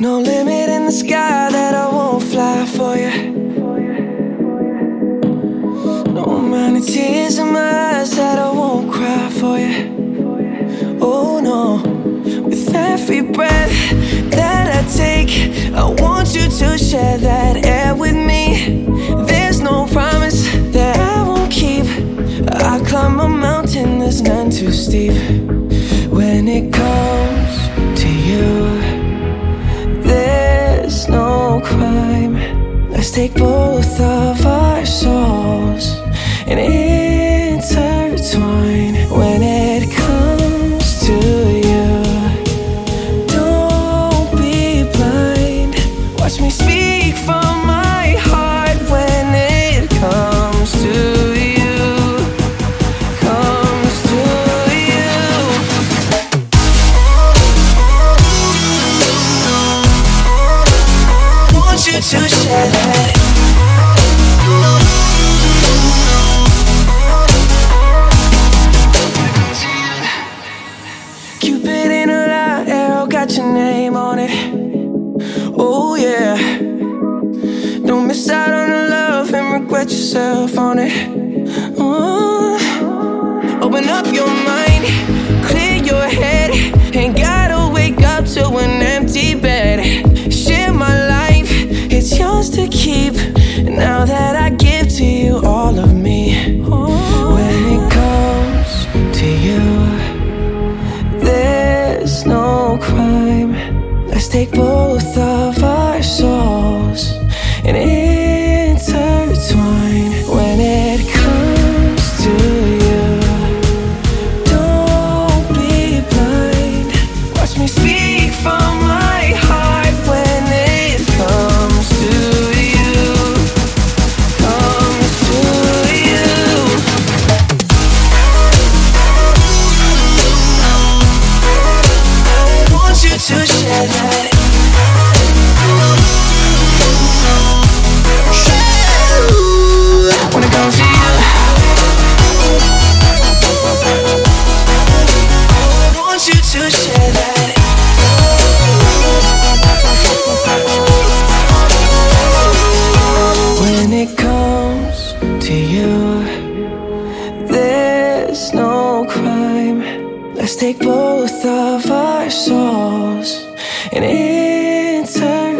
No limit in the sky that I won't fly for you. No amount of tears in my eyes that I won't cry for you. Oh no, with every breath that I take, I want you to share that air with me. There's no promise that I won't keep. I climb a mountain that's none too steep. When it comes to share got your name on it. Oh yeah. Don't miss out on the love and regret yourself on it. Oh. Open up your mind, clear your head. Crime. Let's take both there's no crime. Let's take both of our souls and intertwine